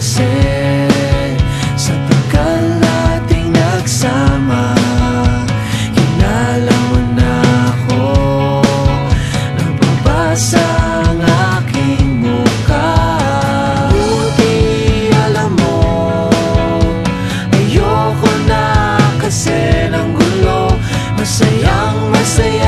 kasi Sa tagal nating nagsama Kinala mo na ako. Nababasa ang aking mukha. Buti alam mo Ayoko na kasi ng gulo. Masayang masaya